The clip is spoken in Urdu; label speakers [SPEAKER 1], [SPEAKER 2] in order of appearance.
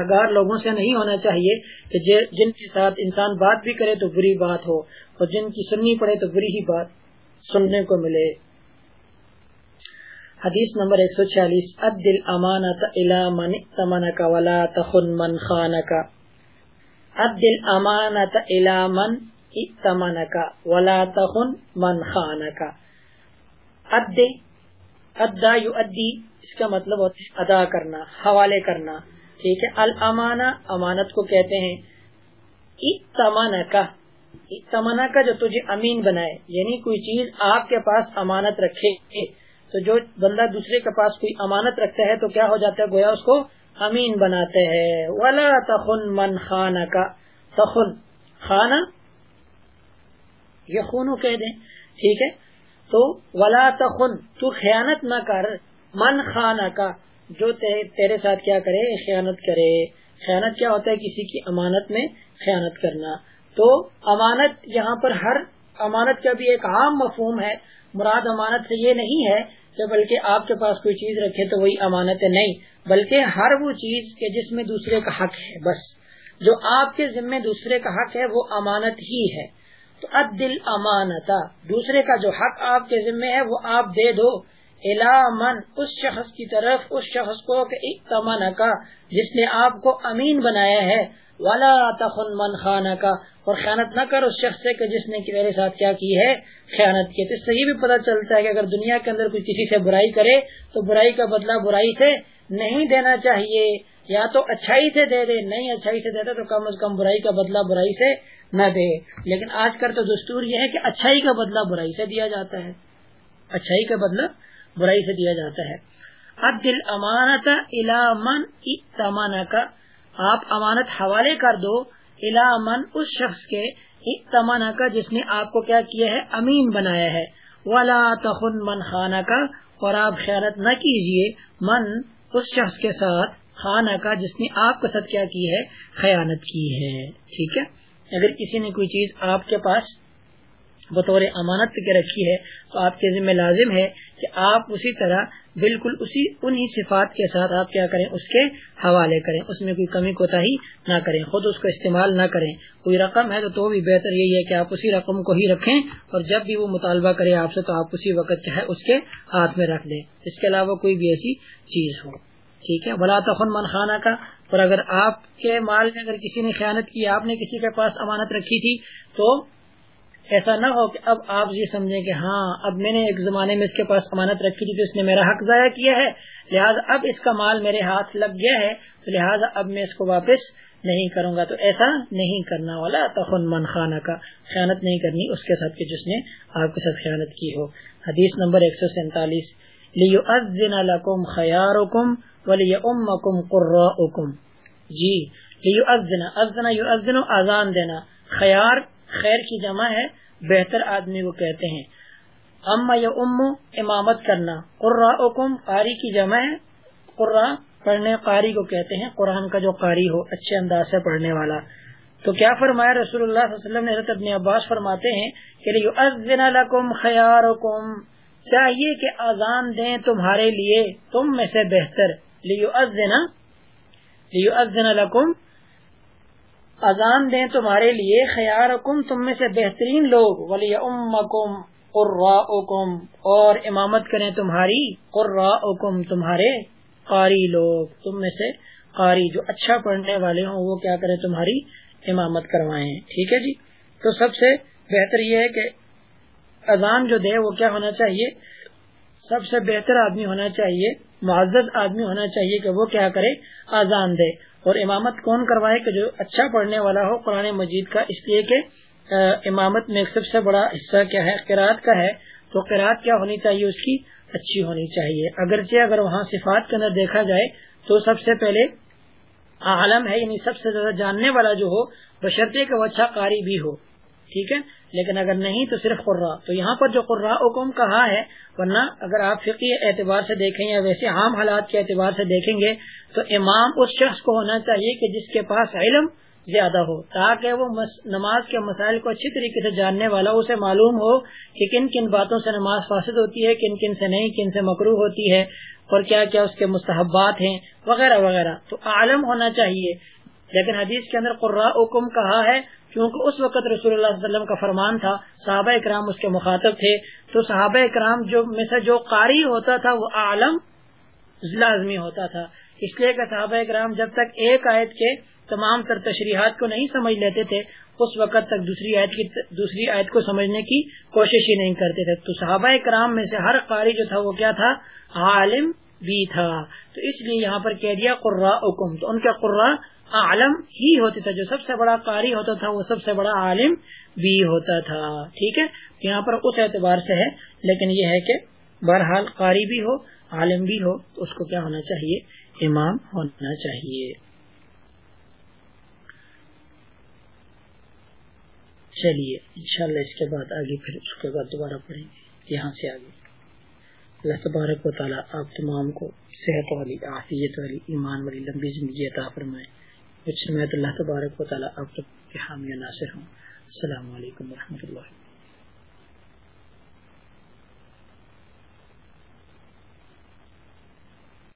[SPEAKER 1] اگار لوگوں سے نہیں ہونا چاہیے کہ جن کے ساتھ انسان بات بھی کرے تو بری بات ہو اور جن کی سننی پڑے تو بری ہی بات سننے کو ملے۔ حدیث نمبر ایک سو چھیالیس، ادل امانت من تمن کا ولا تخن من خان کا ادل امانت من تمن کا ولا تخن من خان کا اد ادا یو ادی اس کا مطلب ہوتا ہے ادا کرنا، حوالے کرنا۔ ٹھیک ہے؟ المانا امانت کو کہتے ہیں۔ اتمانا کا اتمانا کا جو تجھے امین بنائے یعنی کوئی چیز آپ کے پاس امانت رکھے۔ تو جو بندہ دوسرے کے پاس کوئی امانت رکھتا ہے تو کیا ہو جاتا ہے؟ گویا اس کو امین بناتے ہیں۔ ولا تخن من خانہ کا تخن، خانہ، یہ خونو کہہ دیں۔ ٹھیک ہے؟ تو ولا تخن، تو خیانت نہ کر۔ من خانہ کا جو تیرے ساتھ کیا کرے؟ خیانت کرے۔ خیانت کیا ہوتا ہے کسی کی امانت میں؟ خیانت کرنا۔ تو امانت یہاں پر ہر امانت کا بھی ایک عام مفہوم ہے۔ مراد امانت سے یہ نہیں ہے کہ بلکہ آپ کے پاس کوئی چیز رکھے تو وہی امانت نہیں، بلکہ ہر وہ چیز کے جس میں دوسرے کا حق ہے، بس۔ جو آپ کے ذمے دوسرے کا حق ہے، وہ امانت ہی ہے۔ تو اب دل امانتا۔ دوسرے کا جو حق آپ کے ذمے ہے، وہ آپ دے دو۔ من؟ اس شخص کی طرف، اس شخص کو کہ تمنا کا جس نے آپ کو امین بنایا ہے والا تخن من خانہ کا اور خیانت نہ کر اس شخص سے کہ جس نے میرے ساتھ کیا کی ہے، خیانت کی تو اس سے یہ بھی پتہ چلتا ہے کہ اگر دنیا کے اندر کوئی کسی سے برائی کرے، تو برائی کا بدلہ برائی سے نہیں دینا چاہیے۔ یا تو اچھائی سے دے دے، نہیں اچھائی سے دے تو کم از کم برائی کا بدلہ برائی سے نہ دے۔ لیکن آج کل تو دستور یہ ہے کہ اچھائی کا بدلہ برائی سے دیا جاتا ہے۔ اچھائی کا بدلہ برائی سے دیا جاتا ہے۔ اب دل امانت من تمانا کا آپ امانت حوالے کر دو الا من اس شخص کے تمانا کا جس نے آپ کو کیا کیا ہے؟ امین بنایا ہے۔ ولا تخن من خانہ کا اور آپ خیالت نہ کیجیے من اس شخص کے ساتھ خانہ کا جس نے آپ کے ساتھ کیا کی ہے؟ خیانت کی ہے۔ ٹھیک ہے؟ اگر کسی نے کوئی چیز آپ کے پاس بطور امانت کے رکھی ہے، تو آپ کے ذمہ لازم ہے کہ آپ اسی طرح بالکل اسی انہی صفات کے ساتھ آپ کیا کریں، اس کے حوالے کریں۔ اس میں کوئی کمی کوتا ہی نہ کریں، خود اس کو استعمال نہ کریں۔ کوئی رقم ہے تو تو بھی بہتر یہی ہے کہ آپ اسی رقم کو ہی رکھیں اور جب بھی وہ مطالبہ کرے آپ سے تو آپ اسی وقت چاہے اس کے ہاتھ میں رکھ دیں۔ اس کے علاوہ کوئی بھی ایسی چیز ہو۔ ٹھیک ہے؟ بلا تخن من خانہ کا اور اگر آپ کے مال میں اگر کسی نے خیانت کی، آپ نے کسی کے پاس امانت رکھی تھی، تو ایسا نہ ہو کہ اب آپ یہ سمجھیں کہ ہاں اب میں نے ایک زمانے میں اس کے پاس امانت رکھی تھی تو اس نے میرا حق ضائع کیا ہے۔ لہٰذا اب اس کا مال میرے ہاتھ لگ گیا ہے، تو لہٰذا اب میں اس کو واپس نہیں کروں گا۔ تو ایسا نہیں کرنا والا تخن من خانہ کا خیانت نہیں کرنی اس کے ساتھ جس نے آپ کے ساتھ خیانت کی ہو۔ حدیث نمبر ایک سو سینتالیس۔ لیو ازن القم خیار حکم ولی ام کم قرم جی لیو ازنا ازنا یو ازن آزان دینا۔ خیار خیر کی جمع ہے، بہتر آدمی کو کہتے ہیں۔ اما یا ام، امامت کرنا۔ قرا اکم قاری کی جمع ہے۔ قرا پڑھنے، قاری کو کہتے ہیں۔ قرآن کا جو قاری ہو، اچھے انداز سے پڑھنے والا۔ تو کیا فرمایا رسول اللہ صلی اللہ علیہ وسلم نے، حضرت ابن عباس فرماتے ہیں کہ لکم خیارکم۔ چاہیے کہ اذان دیں تمہارے لیے، تم میں سے بہتر۔ لیؤذن لیؤذن لکم اذان دیں تمہارے لیے خیال تم میں سے بہترین لوگ، ولی امکم قرآکم اور امامت کریں تمہاری قرآکم تمہارے قاری لوگ۔ تم میں سے قاری جو اچھا پڑھنے والے ہوں، وہ کیا کریں تمہاری امامت کروائیں۔ ٹھیک ہے جی؟ تو سب سے بہتر یہ ہے کہ اذان جو دے، وہ کیا ہونا چاہیے؟ سب سے بہتر آدمی ہونا چاہیے، معزز آدمی ہونا چاہیے کہ وہ کیا کرے؟ اذان دے۔ اور امامت کون کروائے کہ جو اچھا پڑھنے والا ہو قرآن مجید کا؟ اس لیے کہ امامت میں سب سے بڑا حصہ کیا ہے؟ قرآت کا ہے۔ تو قرآت کیا ہونی چاہیے؟ اس کی اچھی ہونی چاہیے۔ اگرچہ اگر وہاں صفات کے اندر دیکھا جائے تو سب سے پہلے عالم ہے یعنی سب سے زیادہ جاننے والا جو ہو، بشرطے کا وہ اچھا قاری بھی ہو۔ ٹھیک ہے؟ لیکن اگر نہیں تو صرف قرا تو یہاں پر جو قرا حکم کہا ہے، ورنہ اگر آپ فقی اعتبار سے دیکھیں یا ویسے عام حالات کے اعتبار سے دیکھیں گے، تو امام اس شخص کو ہونا چاہیے کہ جس کے پاس علم زیادہ ہو، تاکہ وہ نماز کے مسائل کو اچھی طریقے سے جاننے والا، اسے معلوم ہو کہ کن کن باتوں سے نماز فاسد ہوتی ہے، کن کن سے نہیں، کن سے مکرو ہوتی ہے اور کیا کیا اس کے مستحبات ہیں، وغیرہ وغیرہ۔ تو عالم ہونا چاہیے لیکن حدیث کے اندر قرآ حکم کہا ہے، کیونکہ اس وقت رسول اللہ علیہ وسلم کا فرمان تھا، صحابہ اکرام اس کے مخاطب تھے، تو صحابہ اکرام جو میں سے جو قاری ہوتا تھا، وہ عالم لازمی ہوتا تھا۔ اس لیے کہ صحابہ اکرام جب تک ایک آیت کے تمام تر تشریحات کو نہیں سمجھ لیتے تھے، اس وقت تک دوسری آیت کی، دوسری آیت کو سمجھنے کی کوشش ہی نہیں کرتے تھے۔ تو صحابہ کرام میں سے ہر قاری جو تھا، وہ کیا تھا؟ عالم بھی تھا۔ تو اس لیے یہاں پر کہہ دیا قرا حکم تو ان کے قرا عالم ہی ہوتے تھے جو سب سے بڑا قاری ہوتا تھا، وہ سب سے بڑا عالم بھی ہوتا تھا، ٹھیک ہے؟ یہاں پر اس اعتبار سے ہے، لیکن یہ ہے کہ بہرحال قاری بھی ہو، عالم بھی ہو، تو اس کو کیا ہونا چاہیے؟ امام ہونا چاہیے۔ چلیے، انشاءاللہ اس کے بعد آگے پھر اس کے بعد دوبارہ پڑھیں گے، یہاں سے آگے۔ اللہ تبارک و تعالیٰ آپ تمام کو صحت والی، عافیت والی، ایمان والی، لمبی زندگی عطا فرمائے۔ کچھ میں اللہ تبارک و تعالیٰ آپ تک کے حامی ناصر ہوں۔ السلام علیکم و رحمۃ اللہ